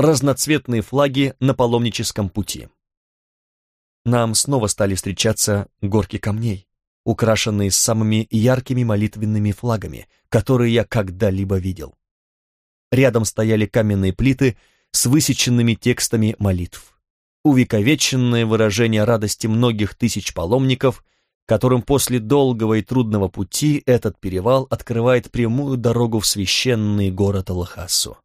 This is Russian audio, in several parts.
разноцветные флаги на паломническом пути. Нам снова стали встречаться горки камней, украшенные самыми яркими молитвенными флагами, которые я когда-либо видел. Рядом стояли каменные плиты с высеченными текстами молитв. Увековеченное выражение радости многих тысяч паломников, которым после долгого и трудного пути этот перевал открывает прямую дорогу в священный город Аллахасу.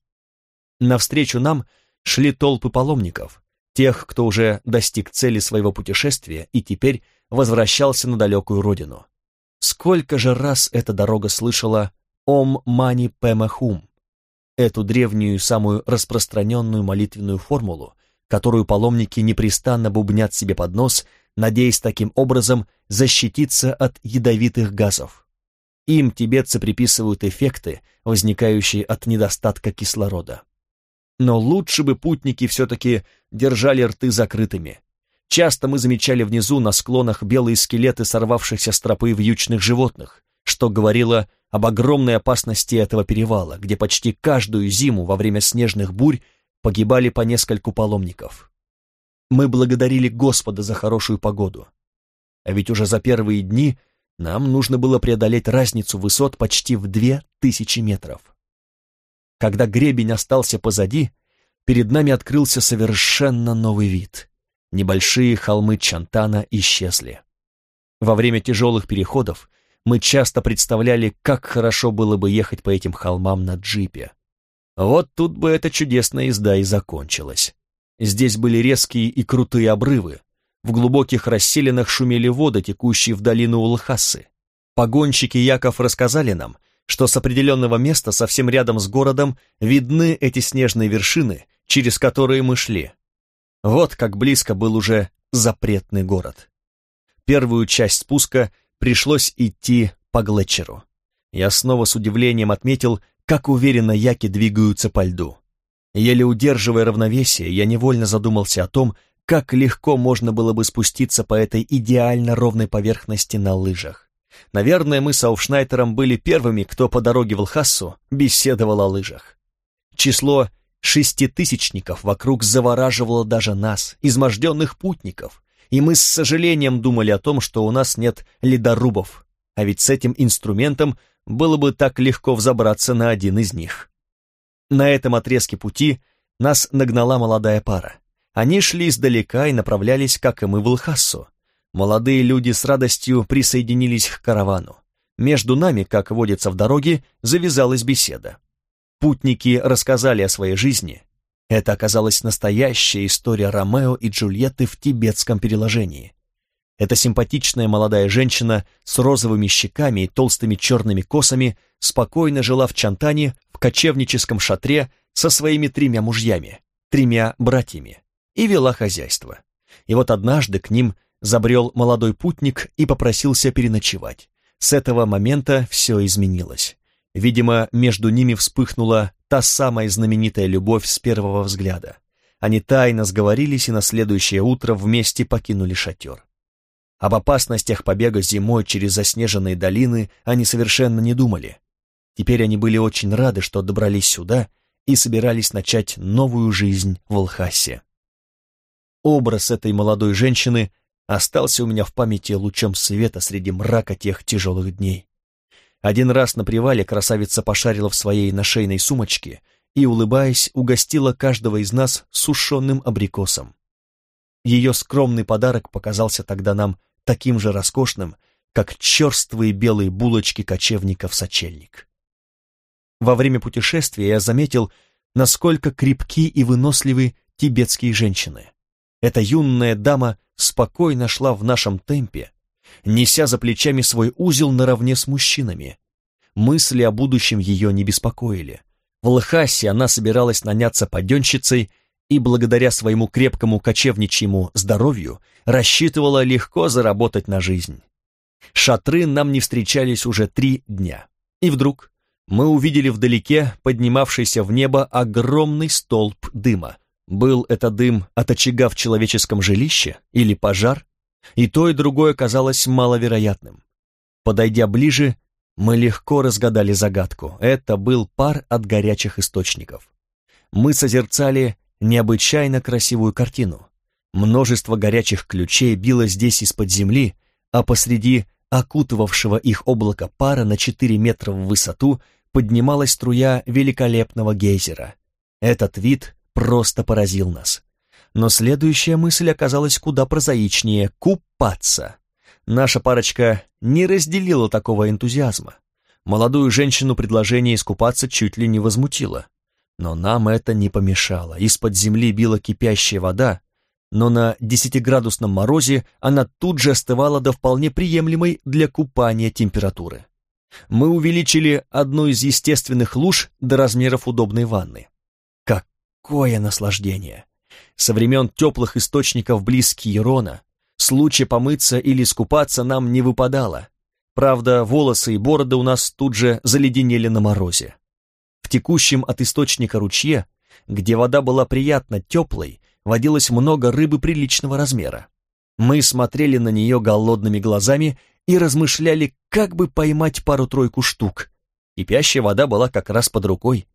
Навстречу нам шли толпы паломников, тех, кто уже достиг цели своего путешествия и теперь возвращался на далекую родину. Сколько же раз эта дорога слышала «Ом мани пэме хум», эту древнюю, самую распространенную молитвенную формулу, которую паломники непрестанно бубнят себе под нос, надеясь таким образом защититься от ядовитых газов. Им тибетцы приписывают эффекты, возникающие от недостатка кислорода. Но лучше бы путники все-таки держали рты закрытыми. Часто мы замечали внизу на склонах белые скелеты сорвавшихся с тропы вьючных животных, что говорило об огромной опасности этого перевала, где почти каждую зиму во время снежных бурь погибали по нескольку паломников. Мы благодарили Господа за хорошую погоду. А ведь уже за первые дни нам нужно было преодолеть разницу высот почти в две тысячи метров. Когда гребень остался позади, перед нами открылся совершенно новый вид. Небольшие холмы Чантана исчезли. Во время тяжелых переходов мы часто представляли, как хорошо было бы ехать по этим холмам на джипе. Вот тут бы эта чудесная езда и закончилась. Здесь были резкие и крутые обрывы, в глубоких расселинах шумели воды, текущие в долину Улхасы. Погонщики Яков рассказали нам, что с определенного места совсем рядом с городом видны эти снежные вершины, через которые мы шли. Вот как близко был уже запретный город. Первую часть спуска пришлось идти по Глетчеру. Я снова с удивлением отметил, как уверенно яки двигаются по льду. Еле удерживая равновесие, я невольно задумался о том, как легко можно было бы спуститься по этой идеально ровной поверхности на лыжах. Наверное, мы с Ауфшнайтером были первыми, кто по дороге в Лхассу беседовал о лыжах. Число шеститысячников вокруг завораживало даже нас, изможденных путников, и мы с сожалением думали о том, что у нас нет ледорубов, а ведь с этим инструментом было бы так легко взобраться на один из них. На этом отрезке пути нас нагнала молодая пара. Они шли издалека и направлялись, как и мы, в Лхассу. Молодые люди с радостью присоединились к каравану. Между нами, как водится в дороге, завязалась беседа. Путники рассказали о своей жизни. Это оказалась настоящая история Ромео и Джульетты в тибетском переложении. Эта симпатичная молодая женщина с розовыми щеками и толстыми черными косами спокойно жила в Чантане в кочевническом шатре со своими тремя мужьями, тремя братьями, и вела хозяйство. И вот однажды к ним забрел молодой путник и попросился переночевать. С этого момента все изменилось. Видимо, между ними вспыхнула та самая знаменитая любовь с первого взгляда. Они тайно сговорились и на следующее утро вместе покинули шатер. Об опасностях побега зимой через заснеженные долины они совершенно не думали. Теперь они были очень рады, что добрались сюда и собирались начать новую жизнь в Алхасе. Образ этой молодой женщины остался у меня в памяти лучом света среди мрака тех тяжелых дней. Один раз на привале красавица пошарила в своей нашейной сумочке и, улыбаясь, угостила каждого из нас сушеным абрикосом. Ее скромный подарок показался тогда нам таким же роскошным, как черствые белые булочки кочевников сочельник. Во время путешествия я заметил, насколько крепки и выносливы тибетские женщины. Эта юная дама спокойно шла в нашем темпе, неся за плечами свой узел наравне с мужчинами. Мысли о будущем ее не беспокоили. В Лхасе она собиралась наняться паденщицей и благодаря своему крепкому кочевничьему здоровью рассчитывала легко заработать на жизнь. Шатры нам не встречались уже три дня. И вдруг мы увидели вдалеке поднимавшийся в небо огромный столб дыма. Был это дым от очага в человеческом жилище или пожар? И то, и другое казалось маловероятным. Подойдя ближе, мы легко разгадали загадку. Это был пар от горячих источников. Мы созерцали необычайно красивую картину. Множество горячих ключей било здесь из-под земли, а посреди окутывавшего их облака пара на 4 метра в высоту поднималась струя великолепного гейзера. Этот вид просто поразил нас. Но следующая мысль оказалась куда прозаичнее — купаться. Наша парочка не разделила такого энтузиазма. Молодую женщину предложение искупаться чуть ли не возмутило. Но нам это не помешало. Из-под земли била кипящая вода, но на десятиградусном морозе она тут же остывала до вполне приемлемой для купания температуры. Мы увеличили одну из естественных луж до размеров удобной ванны. Какое наслаждение! Со времен теплых источников близ Киерона случая помыться или искупаться нам не выпадало. Правда, волосы и бороды у нас тут же заледенели на морозе. В текущем от источника ручье, где вода была приятно теплой, водилось много рыбы приличного размера. Мы смотрели на нее голодными глазами и размышляли, как бы поймать пару-тройку штук. Кипящая вода была как раз под рукой,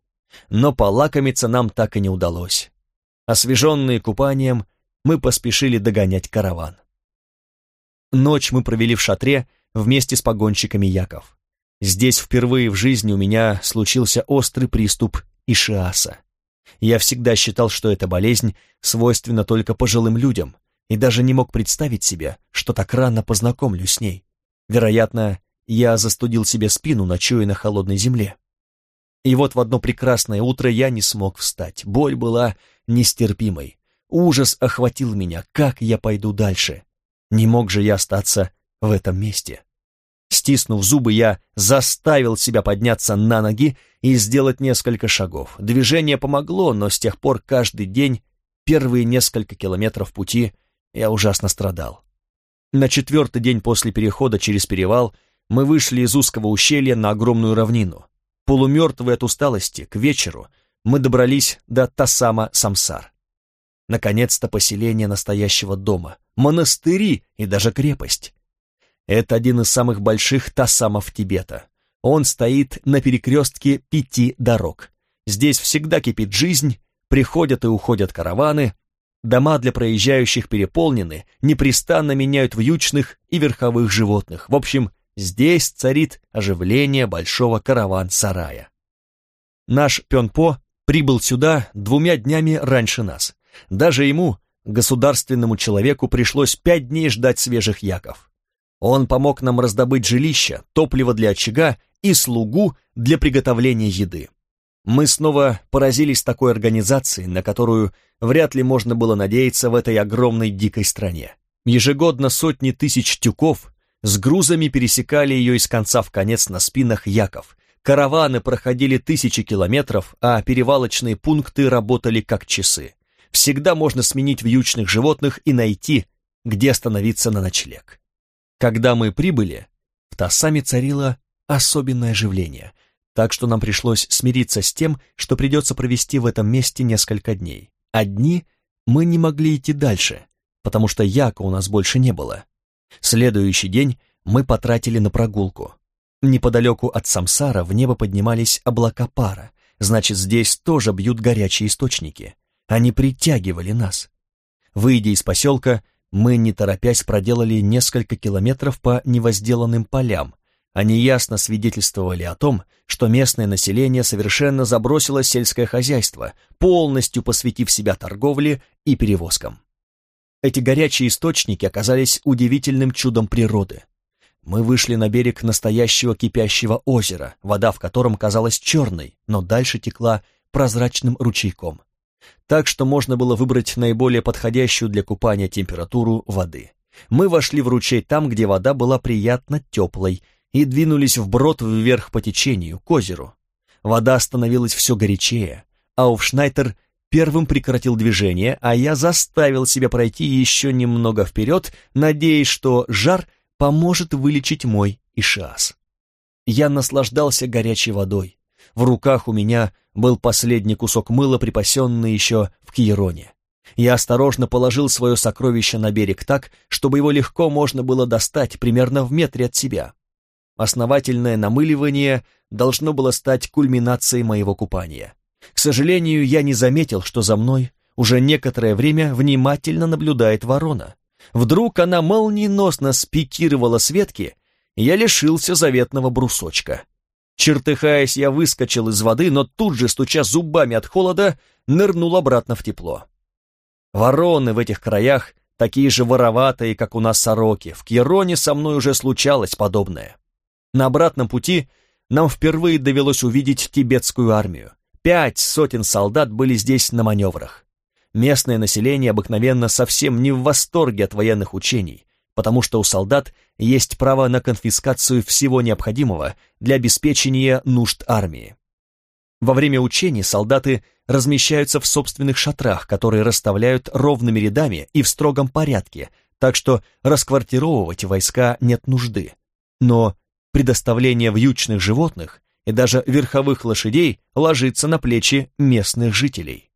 но полакомиться нам так и не удалось. Освеженные купанием, мы поспешили догонять караван. Ночь мы провели в шатре вместе с погонщиками Яков. Здесь впервые в жизни у меня случился острый приступ ишиаса. Я всегда считал, что эта болезнь свойственна только пожилым людям, и даже не мог представить себе, что так рано познакомлюсь с ней. Вероятно, я застудил себе спину, ночуя на холодной земле. И вот в одно прекрасное утро я не смог встать. Боль была нестерпимой. Ужас охватил меня, как я пойду дальше. Не мог же я остаться в этом месте. Стиснув зубы, я заставил себя подняться на ноги и сделать несколько шагов. Движение помогло, но с тех пор каждый день, первые несколько километров пути, я ужасно страдал. На четвертый день после перехода через перевал мы вышли из узкого ущелья на огромную равнину. Полумертвые от усталости, к вечеру мы добрались до Тасама-Самсар. Наконец-то поселение настоящего дома, монастыри и даже крепость. Это один из самых больших Тасамов Тибета. Он стоит на перекрестке пяти дорог. Здесь всегда кипит жизнь, приходят и уходят караваны, дома для проезжающих переполнены, непрестанно меняют вьючных и верховых животных. В общем, здесь царит оживление большого караван-сарая. Наш Пенпо прибыл сюда двумя днями раньше нас. Даже ему, государственному человеку, пришлось пять дней ждать свежих яков. Он помог нам раздобыть жилище, топливо для очага и слугу для приготовления еды. Мы снова поразились такой организацией, на которую вряд ли можно было надеяться в этой огромной дикой стране. Ежегодно сотни тысяч тюков с грузами пересекали ее из конца в конец на спинах яков. Караваны проходили тысячи километров, а перевалочные пункты работали как часы. Всегда можно сменить вьючных животных и найти, где остановиться на ночлег. Когда мы прибыли, в Тассаме царило особенное оживление, так что нам пришлось смириться с тем, что придется провести в этом месте несколько дней. Одни мы не могли идти дальше, потому что яка у нас больше не было. Следующий день мы потратили на прогулку. Неподалеку от Самсара в небо поднимались облака пара, значит, здесь тоже бьют горячие источники. Они притягивали нас. Выйдя из поселка, мы, не торопясь, проделали несколько километров по невозделанным полям, они ясно свидетельствовали о том, что местное население совершенно забросило сельское хозяйство, полностью посвятив себя торговле и перевозкам. Эти горячие источники оказались удивительным чудом природы. Мы вышли на берег настоящего кипящего озера, вода в котором казалась черной, но дальше текла прозрачным ручейком. Так что можно было выбрать наиболее подходящую для купания температуру воды. Мы вошли в ручей там, где вода была приятно теплой, и двинулись вброд вверх по течению, к озеру. Вода становилась все горячее, а Уфшнайтер первым прекратил движение, а я заставил себя пройти еще немного вперед, надеясь, что жар поможет вылечить мой ишиас. Я наслаждался горячей водой. В руках у меня был последний кусок мыла, припасенный еще в Киероне. Я осторожно положил свое сокровище на берег так, чтобы его легко можно было достать примерно в метре от себя. Основательное намыливание должно было стать кульминацией моего купания. К сожалению, я не заметил, что за мной уже некоторое время внимательно наблюдает ворона. Вдруг она молниеносно спикировала с ветки, и я лишился заветного брусочка. Чертыхаясь, я выскочил из воды, но тут же, стуча зубами от холода, нырнул обратно в тепло. Вороны в этих краях такие же вороватые, как у нас сороки. В Кьероне со мной уже случалось подобное. На обратном пути нам впервые довелось увидеть тибетскую армию. Пять сотен солдат были здесь на маневрах. Местное население обыкновенно совсем не в восторге от военных учений, потому что у солдат есть право на конфискацию всего необходимого для обеспечения нужд армии. Во время учений солдаты размещаются в собственных шатрах, которые расставляют ровными рядами и в строгом порядке, так что расквартировывать войска нет нужды. Но предоставление вьючных животных и даже верховых лошадей ложится на плечи местных жителей.